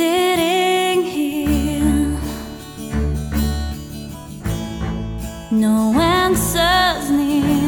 sitting here. No answers near.